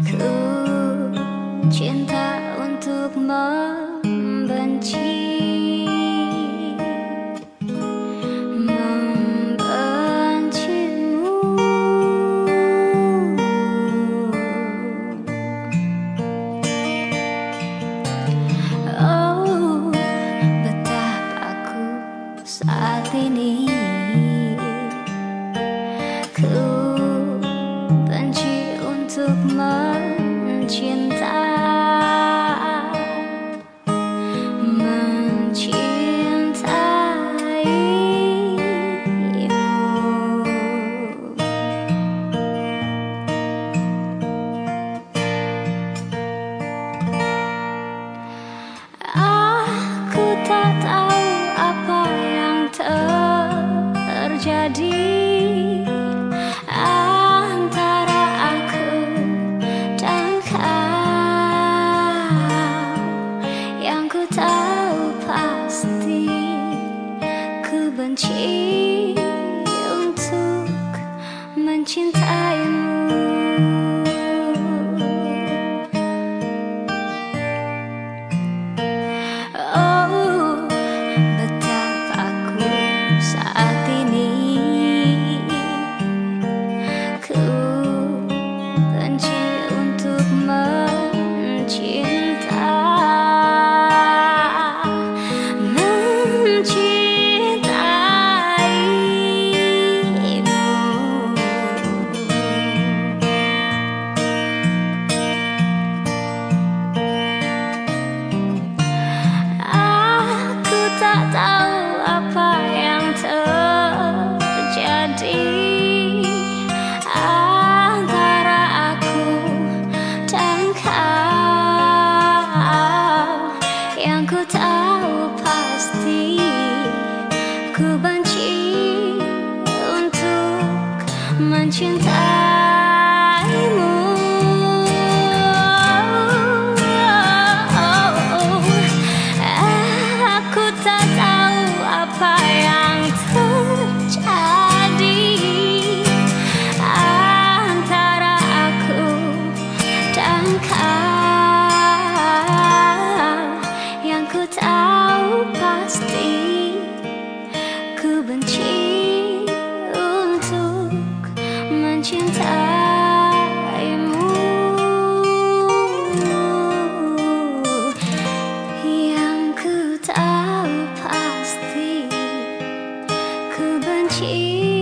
Ku cinta untukmu cinta くば benci untuk mencintaimu. Yang ku tahu pasti ku benci.